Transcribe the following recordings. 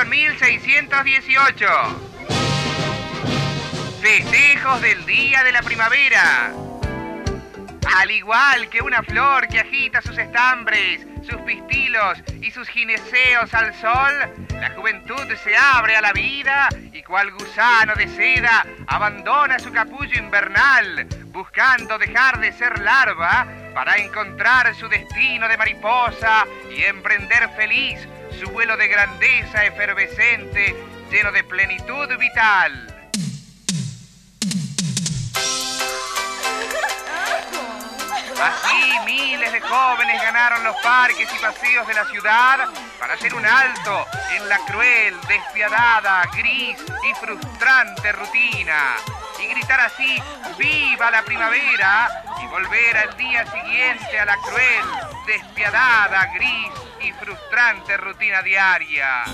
edición 1618. Festejos del Día de la Primavera. Al igual que una flor que agita sus estambres, sus pistilos y sus gineceos al sol, la juventud se abre a la vida y cual gusano de seda abandona su capullo invernal, buscando dejar de ser larva para encontrar su destino de mariposa y emprender feliz su vuelo de grandeza efervescente, lleno de plenitud vital. Así miles de jóvenes ganaron los parques y paseos de la ciudad para hacer un alto en la cruel, despiadada, gris y frustrante rutina. Y gritar así, viva la primavera, y volver al día siguiente a la cruel, despiadada, gris y frustrante rutina diaria.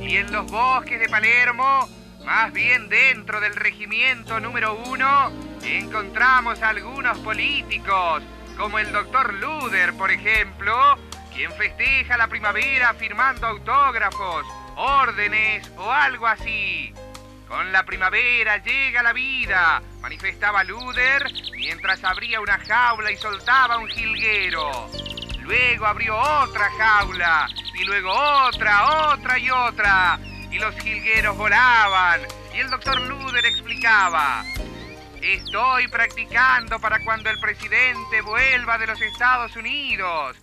Y en los bosques de Palermo, más bien dentro del regimiento número uno, encontramos a algunos políticos, como el doctor Luder, por ejemplo, quien festeja la primavera firmando autógrafos, órdenes o algo así. Con la primavera llega la vida, manifestaba Luder mientras abría una jaula y soltaba un jilguero. Luego abrió otra jaula y luego otra, otra y otra. Y los jilgueros volaban y el doctor Luder explicaba. Estoy practicando para cuando el presidente vuelva de los Estados Unidos.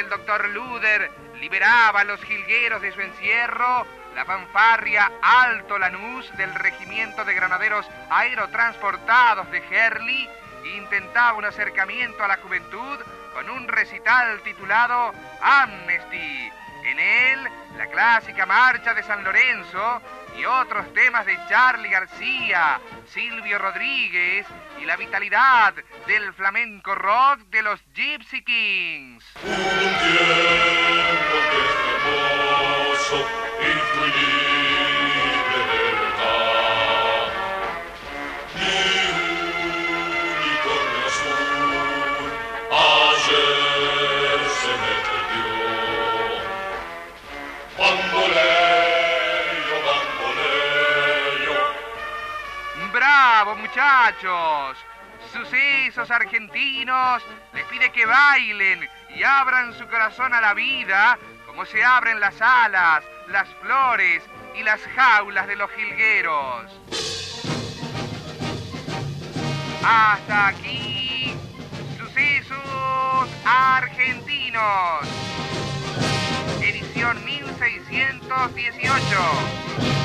El doctor Luder liberaba a los jilgueros de su encierro, la fanfarria Alto Lanús del Regimiento de Granaderos Aerotransportados de Herley intentaba un acercamiento a la juventud con un recital titulado Amnesty. En él, la clásica marcha de San Lorenzo y otros temas de Charlie García, Silvio Rodríguez y la vitalidad del flamenco rock de los Gypsy Kings. Un tiempo que es hermoso ayer se me perdió. ¡Bravo, muchachos! Sucesos argentinos les pide que bailen y abran su corazón a la vida como se abren las alas, las flores y las jaulas de los jilgueros. Hasta aquí, sucesos argentinos. Edición 1618.